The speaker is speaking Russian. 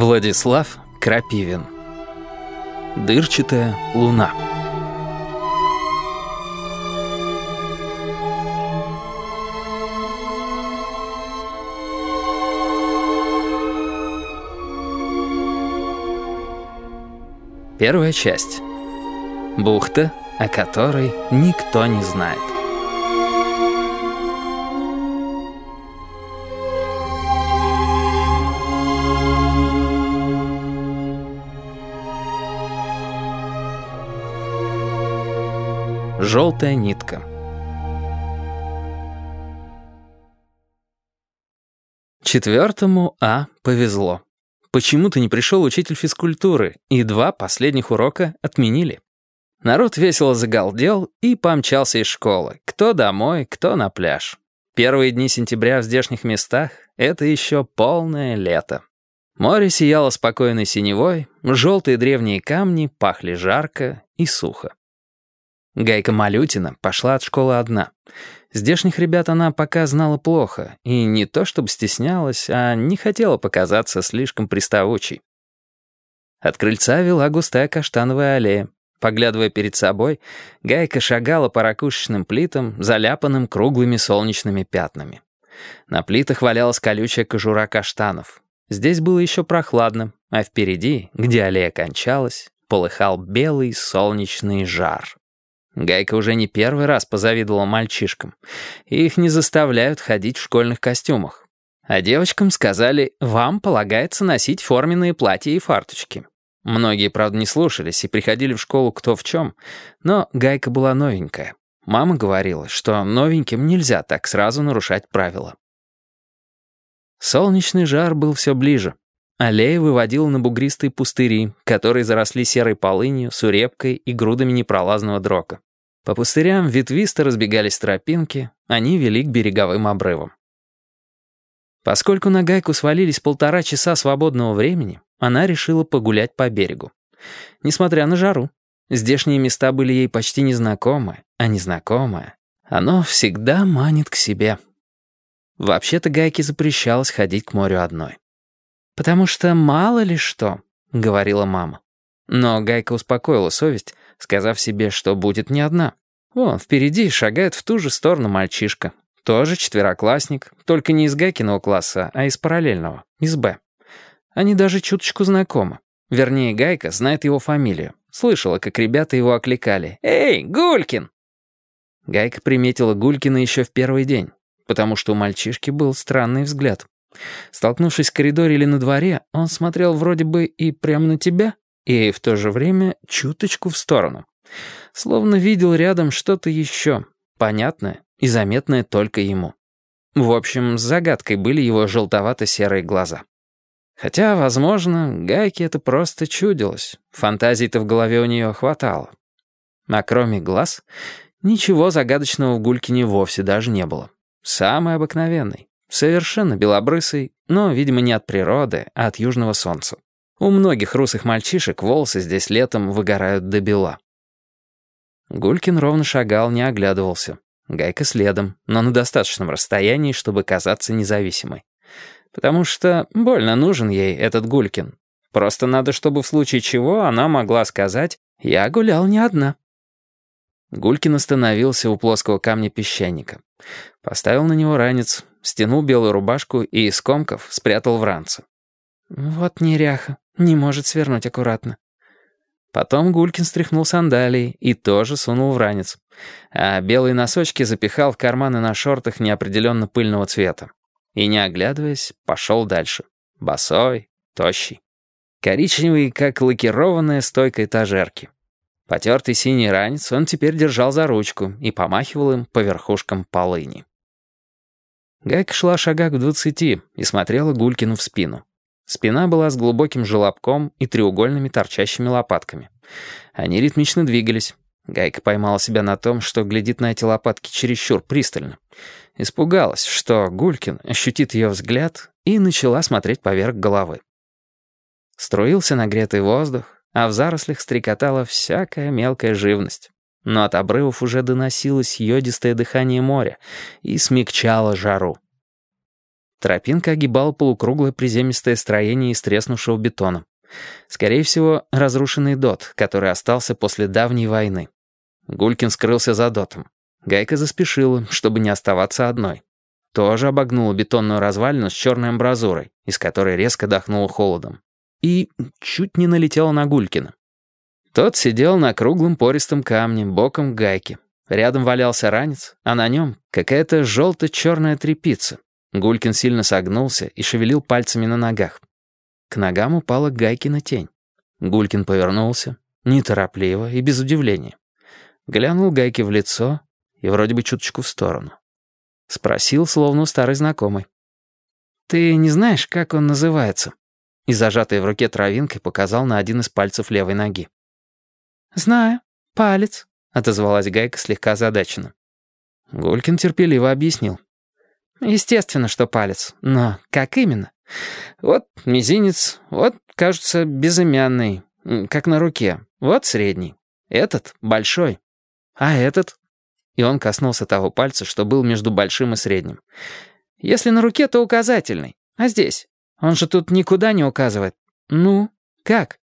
Владислав Крапивин Дырчатая луна Первая часть. Бухта, о которой никто не знает. Желтая нитка. Четвертому А повезло. Почему-то не пришел учитель физкультуры, и два последних урока отменили. Народ весело загалдел и помчался из школы. Кто домой, кто на пляж. Первые дни сентября в здешних местах — это еще полное лето. Море сияло спокойной синевой, желтые древние камни пахли жарко и сухо. Гайка Малютина пошла от школы одна. Здешних ребят она пока знала плохо, и не то чтобы стеснялась, а не хотела показаться слишком приставучей. От крыльца вела густая каштановая аллея. Поглядывая перед собой, Гайка шагала по ракушечным плитам, заляпанным круглыми солнечными пятнами. На плитах валялась колючая кожура каштанов. Здесь было еще прохладно, а впереди, где аллея кончалась, полыхал белый солнечный жар. Гайка уже не первый раз позавидовала мальчишкам. Их не заставляют ходить в школьных костюмах. А девочкам сказали, вам полагается носить форменные платья и фарточки. Многие, правда, не слушались и приходили в школу кто в чем, но Гайка была новенькая. Мама говорила, что новеньким нельзя так сразу нарушать правила. Солнечный жар был все ближе. Аллея выводила на бугристые пустыри, которые заросли серой полынью, сурепкой и грудами непролазного дрока. По пустырям ветвисто разбегались тропинки, они вели к береговым обрывам. Поскольку на гайку свалились полтора часа свободного времени, она решила погулять по берегу. Несмотря на жару, здешние места были ей почти незнакомы, а незнакомое, оно всегда манит к себе. Вообще-то гайке запрещалось ходить к морю одной. «Потому что мало ли что», — говорила мама. Но Гайка успокоила совесть, сказав себе, что будет не одна. Вон, впереди шагает в ту же сторону мальчишка. Тоже четвероклассник, только не из Гайкиного класса, а из параллельного, из Б. Они даже чуточку знакомы. Вернее, Гайка знает его фамилию. Слышала, как ребята его окликали. «Эй, Гулькин!» Гайка приметила Гулькина еще в первый день, потому что у мальчишки был странный взгляд. Столкнувшись в коридоре или на дворе, он смотрел вроде бы и прямо на тебя, и в то же время чуточку в сторону. Словно видел рядом что-то еще, понятное и заметное только ему. В общем, загадкой были его желтовато-серые глаза. Хотя, возможно, Гайке это просто чудилось. Фантазий-то в голове у нее хватало. А кроме глаз, ничего загадочного в Гулькине вовсе даже не было. Самый обыкновенный. Совершенно белобрысый, но, видимо, не от природы, а от южного солнца. У многих русых мальчишек волосы здесь летом выгорают до бела. Гулькин ровно шагал, не оглядывался. Гайка следом, но на достаточном расстоянии, чтобы казаться независимой. Потому что больно нужен ей этот Гулькин. Просто надо, чтобы в случае чего она могла сказать «Я гулял не одна». Гулькин остановился у плоского камня песчаника. Поставил на него ранец, стянул белую рубашку и из комков спрятал в ранце. «Вот неряха, не может свернуть аккуратно». Потом Гулькин стряхнул сандалии и тоже сунул в ранец. А белые носочки запихал в карманы на шортах неопределенно пыльного цвета. И, не оглядываясь, пошел дальше. Босой, тощий. Коричневый, как лакированная стойка этажерки. Потертый синий ранец он теперь держал за ручку и помахивал им по верхушкам полыни. Гайка шла шагах в двадцати и смотрела Гулькину в спину. Спина была с глубоким желобком и треугольными торчащими лопатками. Они ритмично двигались. Гайка поймала себя на том, что глядит на эти лопатки чересчур пристально. Испугалась, что Гулькин ощутит ее взгляд, и начала смотреть поверх головы. Струился нагретый воздух, а в зарослях стрекотала всякая мелкая живность. Но от обрывов уже доносилось йодистое дыхание моря и смягчало жару. Тропинка огибала полукруглое приземистое строение из треснувшего бетона. Скорее всего, разрушенный дот, который остался после давней войны. Гулькин скрылся за дотом. Гайка заспешила, чтобы не оставаться одной. Тоже обогнула бетонную развалину с черной амбразурой, из которой резко дохнуло холодом. И чуть не налетела на Гулькина. Тот сидел на круглом пористом камне, боком к гайке. Рядом валялся ранец, а на нем какая-то желто-черная трепица. Гулькин сильно согнулся и шевелил пальцами на ногах. К ногам упала Гайкина тень. Гулькин повернулся, неторопливо и без удивления. Глянул Гайке в лицо и вроде бы чуточку в сторону. Спросил, словно у старой знакомой. «Ты не знаешь, как он называется?» И зажатой в руке травинкой показал на один из пальцев левой ноги. «Знаю. Палец», — отозвалась Гайка слегка озадаченно. Гулькин терпеливо объяснил. «Естественно, что палец. Но как именно? Вот мизинец, вот, кажется, безымянный, как на руке. Вот средний. Этот большой. А этот?» И он коснулся того пальца, что был между большим и средним. «Если на руке, то указательный. А здесь? Он же тут никуда не указывает. Ну, как?»